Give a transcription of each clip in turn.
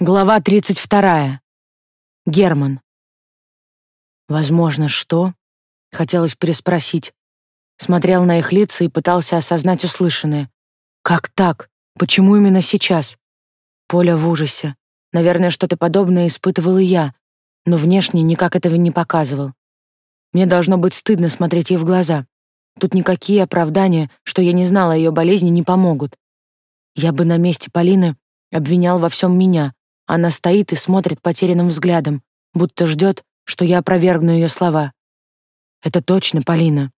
Глава 32. Герман. Возможно, что? Хотелось переспросить. Смотрел на их лица и пытался осознать услышанное. Как так? Почему именно сейчас? Поля в ужасе. Наверное, что-то подобное испытывал и я, но внешне никак этого не показывал. Мне должно быть стыдно смотреть ей в глаза. Тут никакие оправдания, что я не знала о ее болезни, не помогут. Я бы на месте Полины обвинял во всем меня, она стоит и смотрит потерянным взглядом, будто ждет, что я опровергну ее слова. «Это точно, Полина».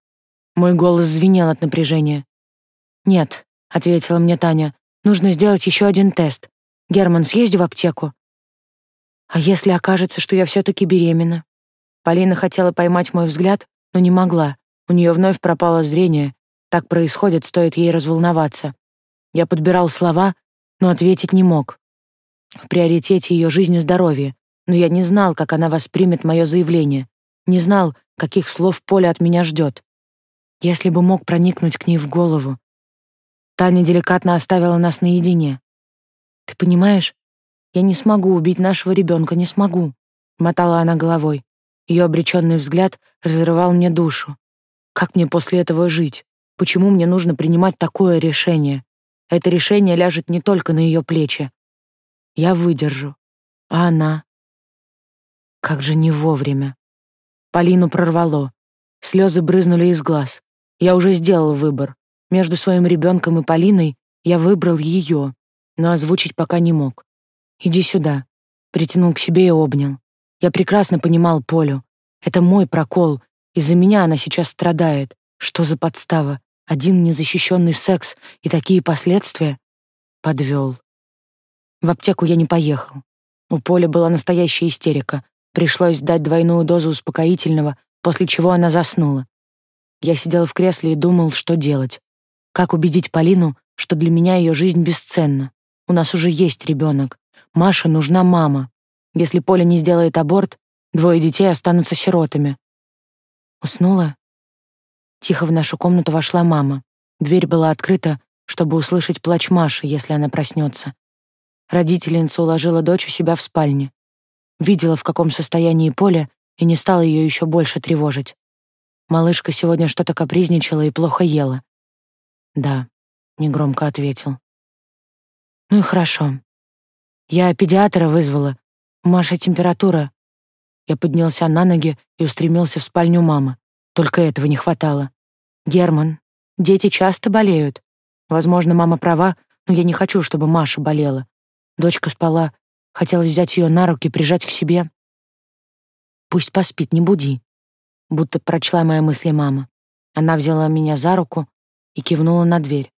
Мой голос звенел от напряжения. «Нет», — ответила мне Таня, — «нужно сделать еще один тест. Герман, съезди в аптеку». «А если окажется, что я все-таки беременна?» Полина хотела поймать мой взгляд, но не могла. У нее вновь пропало зрение. Так происходит, стоит ей разволноваться. Я подбирал слова, но ответить не мог. В приоритете ее жизнь и здоровье, но я не знал, как она воспримет мое заявление, не знал, каких слов Поля от меня ждет. Если бы мог проникнуть к ней в голову. Таня деликатно оставила нас наедине. «Ты понимаешь, я не смогу убить нашего ребенка, не смогу», — мотала она головой. Ее обреченный взгляд разрывал мне душу. Как мне после этого жить? Почему мне нужно принимать такое решение? Это решение ляжет не только на ее плечи, я выдержу. А она? Как же не вовремя. Полину прорвало. Слезы брызнули из глаз. Я уже сделал выбор. Между своим ребенком и Полиной я выбрал ее, но озвучить пока не мог. «Иди сюда», — притянул к себе и обнял. Я прекрасно понимал Полю. Это мой прокол. Из-за меня она сейчас страдает. Что за подстава? Один незащищенный секс и такие последствия? Подвел. В аптеку я не поехал. У Поля была настоящая истерика. Пришлось дать двойную дозу успокоительного, после чего она заснула. Я сидел в кресле и думал, что делать. Как убедить Полину, что для меня ее жизнь бесценна. У нас уже есть ребенок. Маше нужна мама. Если Поля не сделает аборт, двое детей останутся сиротами. Уснула? Тихо в нашу комнату вошла мама. Дверь была открыта, чтобы услышать плач Маши, если она проснется. Родительница уложила дочь у себя в спальне. Видела, в каком состоянии Поля, и не стала ее еще больше тревожить. Малышка сегодня что-то капризничала и плохо ела. «Да», — негромко ответил. «Ну и хорошо. Я педиатра вызвала. Маша температура». Я поднялся на ноги и устремился в спальню мамы. Только этого не хватало. «Герман, дети часто болеют. Возможно, мама права, но я не хочу, чтобы Маша болела. Дочка спала. Хотелось взять ее на руки, прижать к себе. «Пусть поспит, не буди», будто прочла мои мысли мама. Она взяла меня за руку и кивнула на дверь.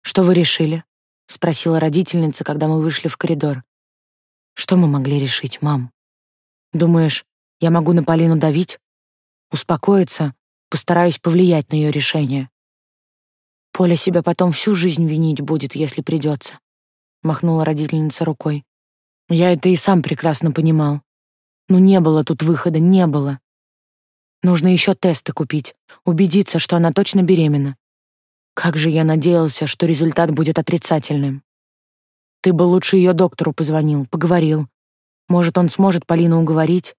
«Что вы решили?» — спросила родительница, когда мы вышли в коридор. «Что мы могли решить, мам? Думаешь, я могу на Полину давить? Успокоиться, постараюсь повлиять на ее решение. Поля себя потом всю жизнь винить будет, если придется махнула родительница рукой. Я это и сам прекрасно понимал. Но не было тут выхода, не было. Нужно еще тесты купить, убедиться, что она точно беременна. Как же я надеялся, что результат будет отрицательным. Ты бы лучше ее доктору позвонил, поговорил. Может, он сможет Полину уговорить.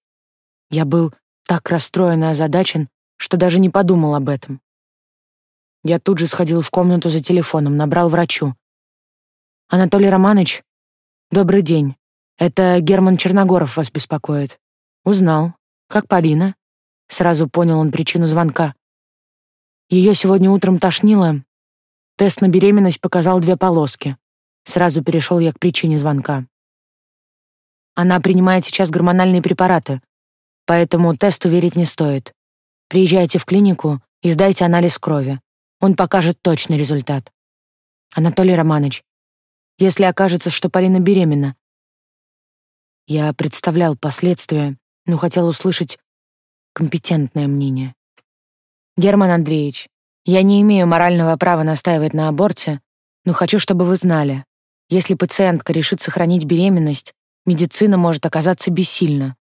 Я был так расстроен и озадачен, что даже не подумал об этом. Я тут же сходил в комнату за телефоном, набрал врачу. Анатолий Романович, добрый день. Это Герман Черногоров вас беспокоит. Узнал. Как Полина? Сразу понял он причину звонка. Ее сегодня утром тошнило. Тест на беременность показал две полоски. Сразу перешел я к причине звонка. Она принимает сейчас гормональные препараты, поэтому тесту верить не стоит. Приезжайте в клинику и сдайте анализ крови. Он покажет точный результат. Анатолий Романович, если окажется, что Полина беременна. Я представлял последствия, но хотел услышать компетентное мнение. Герман Андреевич, я не имею морального права настаивать на аборте, но хочу, чтобы вы знали, если пациентка решит сохранить беременность, медицина может оказаться бессильна.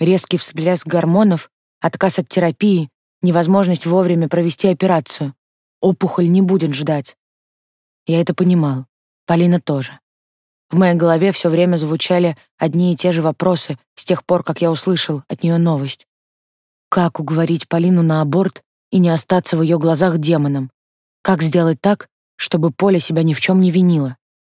Резкий всплеск гормонов, отказ от терапии, невозможность вовремя провести операцию. Опухоль не будет ждать. Я это понимал. Полина тоже. В моей голове все время звучали одни и те же вопросы с тех пор, как я услышал от нее новость. Как уговорить Полину на аборт и не остаться в ее глазах демоном? Как сделать так, чтобы Поля себя ни в чем не винила?